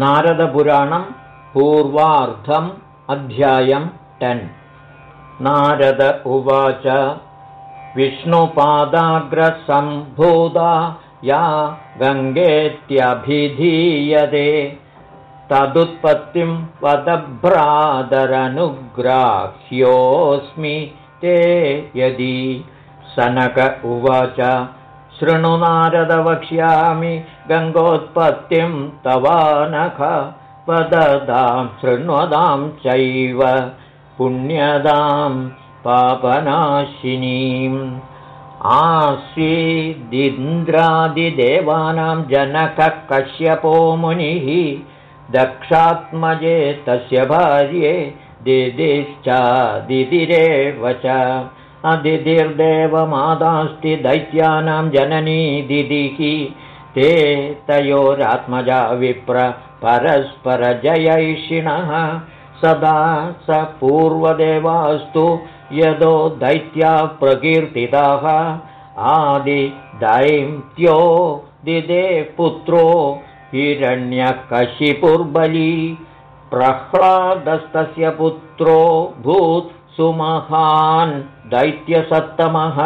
नारदपुराणं पूर्वार्धम् अध्यायं टेन्। नारद उवाच विष्णुपादाग्रसम्भूता या गङ्गेत्यभिधीयते तदुत्पत्तिं पदभ्रातरनुग्राह्योऽस्मि ते यदि। सनक उवाच शृणु नारद वक्ष्यामि गङ्गोत्पत्तिं तवानख वददां शृण्वदां चैव पुण्यदां पापनाशिनीम् आसीदिन्द्रादिदेवानां जनकः कश्यपो मुनिः दक्षात्मजे तस्य भार्ये दिदिश्चादितिरेव च अदितिर्देवमादास्ति दैत्यानां जननी दिदिः ते तयोरात्मजा विप्र परस्परजयैषिणः सदा स पूर्वदेवास्तु यदो दैत्या प्रकीर्तिताः। आदिदैत्यो दिदे पुत्रो हिरण्यकशिपुर्बली। प्रह्लादस्तस्य पुत्रो भूत् सुमहान् दैत्यसत्तमः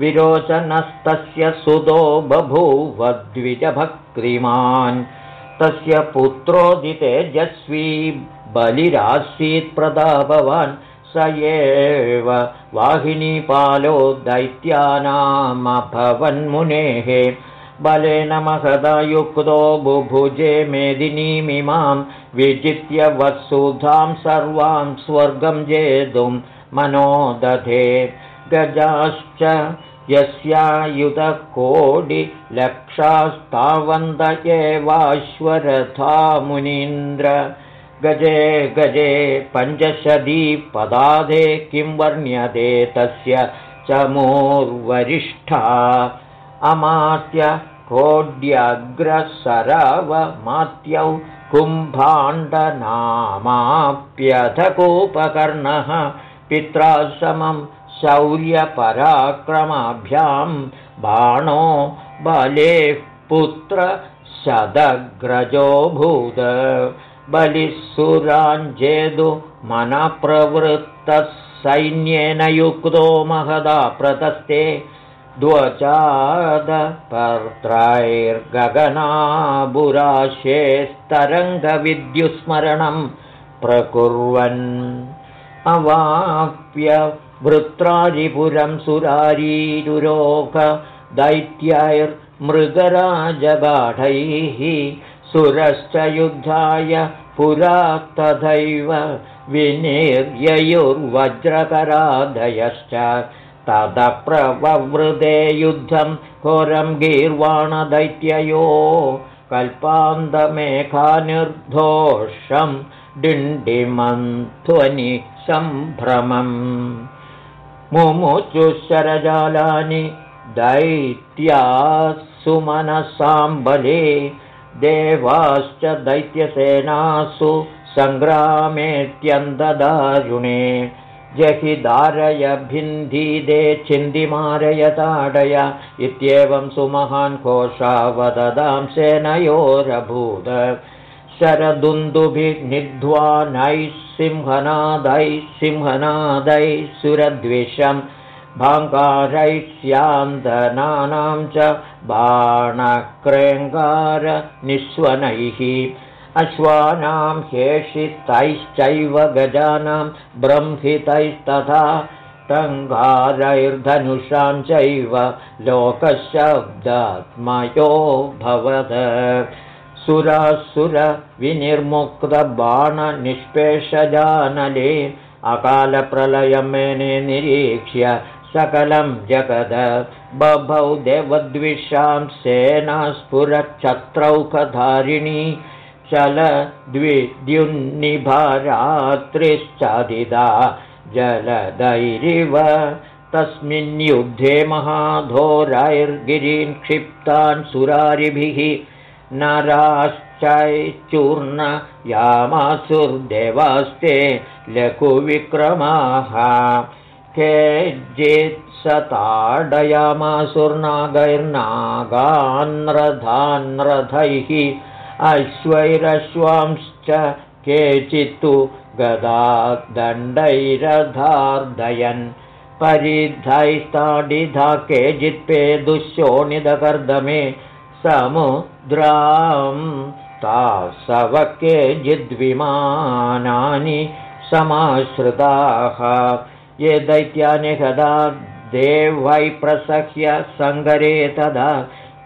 विरोचनस्तस्य सुतो बभूवद्विजभक्तिमान्। तस्य पुत्रोदितेजस्वी बलिरासीत् प्रतापवान्। स एव वाहिनीपालो दैत्यानामभवन्मुनेः। बलेन महदा युक्तो बुभुजे मेदिनीमिमां विजित्य वत्सुधां सर्वां स्वर्गं जेतुं मनो गजाश्च यस्यायुधकोटिलक्षास्तावन्त एवाश्वरथा मुनीन्द्र गजे गजे पञ्चशती पदाधे किं वर्ण्यते तस्य चमोर्वरिष्ठा अमात्य कोड्यग्रसरवमात्यौ कुम्भाण्डनामाप्यथकोपकर्णः पित्रा समं शौर्यपराक्रमाभ्यां बाणो बलेः पुत्रशदग्रजोऽभूत् बलिः मनप्रवृत्तः सैन्येन युक्तो महदा प्रतस्ते द्वचादपर्त्राैर्गगनाबुराशेस्तरङ्गविद्युस्मरणं प्रकुर्वन्। अवाप्य वृत्रारिपुरं सुरारीरुरोह दैत्यैर्मृगराजगाढैः सुरश्च युद्धाय पुरा तथैव विनिर्ययुर्वज्रकरादयश्च तदप्रववृते युद्धं घोरं गीर्वाणदैत्ययो कल्पान्तमेघानिर्धोषं डिण्डिमन्ध्वनि सम्भ्रमम् मुमुचुशरजालानि दैत्यासुमनसाम्बले देवाश्च दैत्यसेनासु सङ्ग्रामेत्यन्तदारुणे। जहि दारय भिन्धीदे छिन्दिमारय ताडय इत्येवं सुमहान् कोशावददां सेनयोरभूद शरदुन्दुभिनिध्वानैः सिंहनादैः सिंहनादैः सुरद्विषम् भाङ्कारैः स्यान्दनानां च बाणक्रेङ्गारनिःस्वनैः अश्वानां हेषितैश्चैव गजानां ब्रह्मितैस्तथा टङ्गारैर्धनुषां चैव लोकशब्दात्मयो भवद सुरासुरविनिर्मुक्तबाणनिष्पेषजानले। अकालप्रलयमेने निरीक्ष्य सकलं जगद। बभौ देवद्विषां सेना स्फुरच्छत्रौकधारिणी चलद्विद्युन्निभारात्रिश्चादिदा। जलदैरिव तस्मिन् युद्धे महाधोरैर्गिरीन् क्षिप्तान् सुरारिभिः नराश्चैचूर्ण यामासुर्देवास्ते लघुविक्रमाः केचित्सताडयामासुर्नागैर्नागान्रधान्रथैः अश्वैरश्वांश्च केचित्तु गदादण्डैरधार्दयन्। परिधैस्ताडिधा केचित्पे दुःशोणिदकर्दमे समुद्रां तासव केचिद्विमानानि समाश्रिताः। ये दैत्यानि कदा देवै प्रसह्य सङ्गरे तदा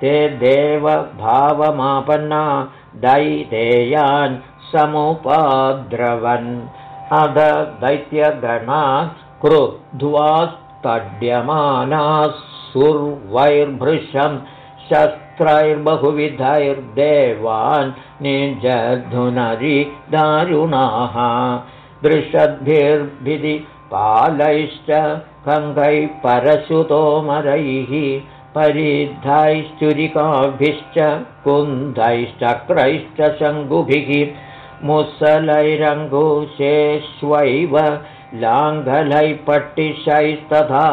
ते देवभावमापन्ना दैतेयान् समुपाद्रवन्। अध दैत्यगणा क्रुध्वास्तड्यमानाः सुर्वैर्भृशं शस्त्रैर्बहुविधैर्देवान् निजधुनरि दारुणाः। दृषद्भिर्भिधि पालैश्च कङ्गैः परशुतोमरैः परिद्धैश्चुरिकाभिश्च कुन्धैश्चक्रैश्च शङ्कुभिः मुसलैरङ्कुशेष्वैव लाङ्घलैः पट्टिशैस्तथा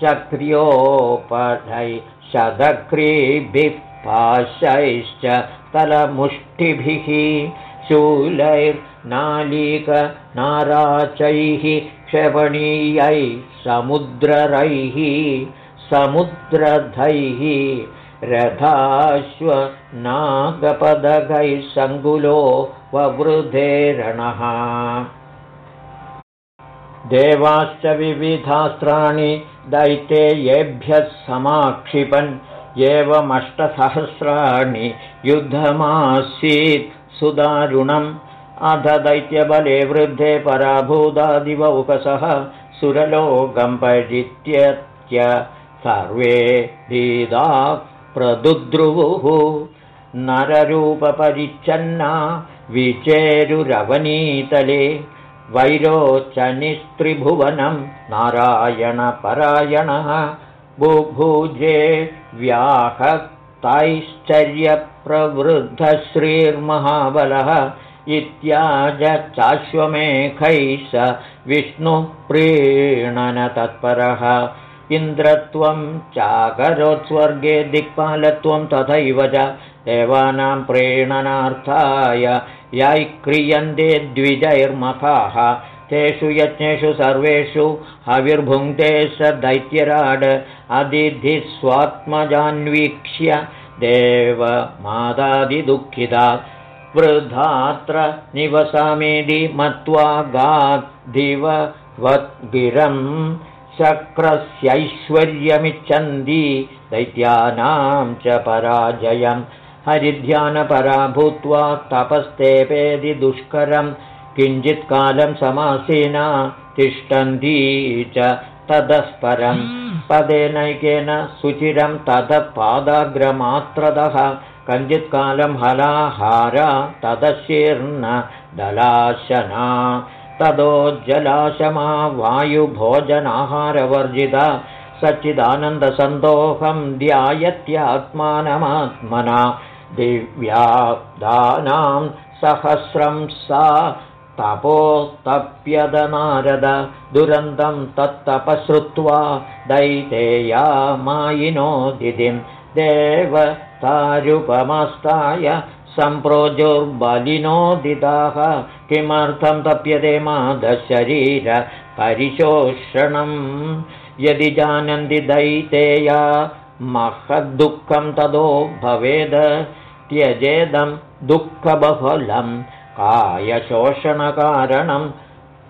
शक्र्योपधैः शतक्रीभिः पाशैश्च तलमुष्टिभिः शूलैर्नालीकनाराचैः क्षपणीयै समुद्ररैः समुद्रधैः रथाश्वनागपदगैः सङ्गुलो ववृधेरणः देवाश्च विविधास्त्राणि दैते येभ्यः समाक्षिपन् एवमष्टसहस्राणि युद्धमासीत् सुदारुणम्। अध दैत्यबले वृद्धे पराभूतादिवौकसः सुरलोकं परित्यत्य सर्वे भीदा प्रदुद्रुवुः। नररूपपरिच्छन्ना विचेरुरवनीतले वैरोचनिस्त्रिभुवनं नारायणपरायणः बुभुजे व्याहतैश्चर्यप्रवृद्धश्रीर्महाबलः इत्याज चाश्वमेखैः स विष्णुप्रीणन तत्परः इन्द्रत्वं चाकरोत्स्वर्गे दिक्पालत्वं तथैव च देवानां प्रेणनार्थाय यै क्रियन्ते द्विजैर्मखाः। तेषु यज्ञेषु सर्वेषु हविर्भुङ्क्ते स दैत्यराड अदिधिस्वात्मजान्वीक्ष्य देवमादादिदुःखिता। वृद्धात्र निवसामेदि मत्वा गाद्धिवद्गिरम् शक्रस्यैश्वर्यमिच्छन्ति दैत्यानां च पराजयम् हरिध्यानपरा भूत्वा तपस्तेपेदि दुष्करं किञ्चित्कालं समासीना तिष्ठन्ती च ततः पदेनैकेन सुचिरं ततः पादाग्रमात्रतः कञ्चित्कालं हलाहारा तदशीर्न दलाशना। तदोज्जलाशमा वायुभोजनाहारवर्जिता सच्चिदानन्दसन्दोहं ध्यायत्यात्मानमात्मना दिव्यादानां सहस्रं सा तपोस्तप्यदनारद दुरन्तं तत्तपश्रुत्वा दैतेया मायिनो दिदिं। देवतारुपमस्ताय सम्प्रोजोर्बलिनोदिताः किमर्थं तप्यते मादशरीरपरिशोषणम् यदि जानन्ति दैतेया महद्दुःखं तदो भवेद त्यजेदं दुःखबहुलं। कायशोषणकारणं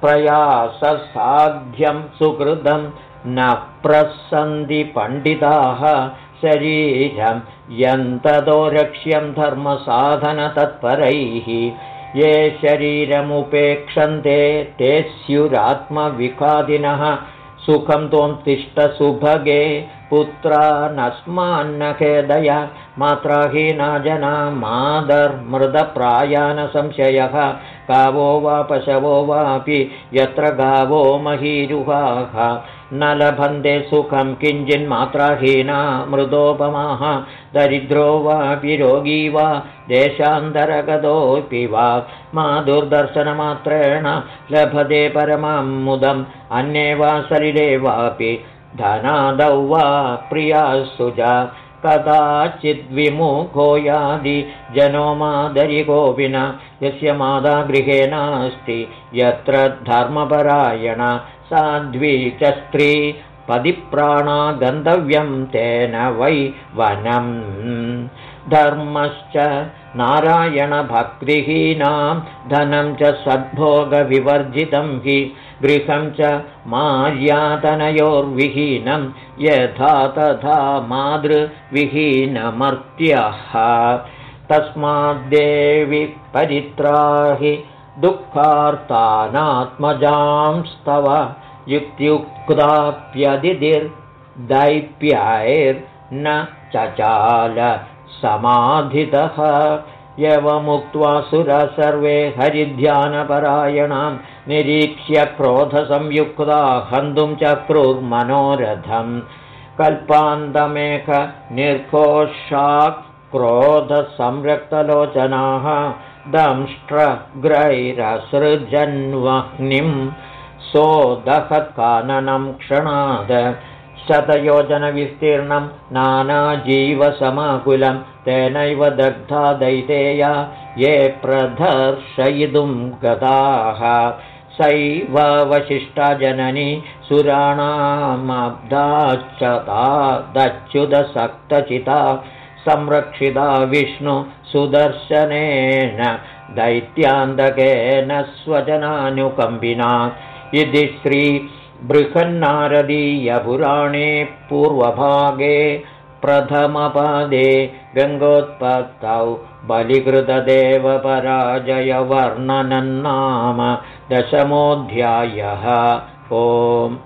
प्रयाससाध्यं सुकृतं न प्रसन्ति पण्डिताः शरीरं। यन्ततो रक्ष्यं धर्मसाधनतत्परैः। ये शरीरमुपेक्षन्ते ते स्युरात्मविखादिनः सुखं त्वं तिष्ठसुभगे पुत्रा नस्मान्नखेदय मात्राहीना जना मादर्मृदप्रायानसंशयः गावो वा पशवो वापि यत्र गावो महीरुहाः। न लभन्ते सुखं किञ्चिन्मात्राहीना मृदोपमाः दरिद्रो वापि रोगी वा देशान्तरगतोऽपि वा। मा दुर्दर्शनमात्रेण लभते परमां मुदम् अन्ये वा शरीरे वापि धनादौ वा प्रियासु च कदाचिद्विमुखो यादि जनो मादरिकोऽपि न यस्य मादा गृहे नास्ति यत्र धर्मपरायण साध्वी च स्त्री पदिप्राणा गन्तव्यं तेन वै वनम् धर्मश्च नारायणभक्तिहीनां धनं च सद्भोगविवर्जितं हि गृहं च मार्यातनयोर्विहीनं यथा तथा मातृविहीनमर्त्यः। तस्माद्देवि परित्राहि दुःखार्तानात्मजांस्तव युक्त्युक्ताप्यदिर्दैप्याैर्न चचाल समाधितः। यवमुक्त्वा सुर सर्वे हरिध्यानपरायणां निरीक्ष्य क्रोधसंयुक्ता हन्तुं चक्रुर्मनोरथम्। कल्पान्तमेक निर्घोषाक् क्रोधसंरक्तलोचनाः दंष्ट्रग्रैरसृजन्वह्निं सोदहत्काननं क्षणाद शतयोजनविस्तीर्णं नानाजीवसमाकुलं तेनैव दग्धा दैतेया ये प्रदर्शयितुं गताः। सैव वशिष्ठा जननी सुराणामब्धाच्युतसक्तचिता संरक्षिता विष्णुसुदर्शनेन दैत्यान्तकेन स्वजनानुकम्बिना इति श्रीबृहन्नारदीयपुराणे पूर्वभागे प्रथमपादे गङ्गोत्पत्तौ बलिकृतदेवपराजयवर्णनन्नाम दशमोऽध्यायः ओम्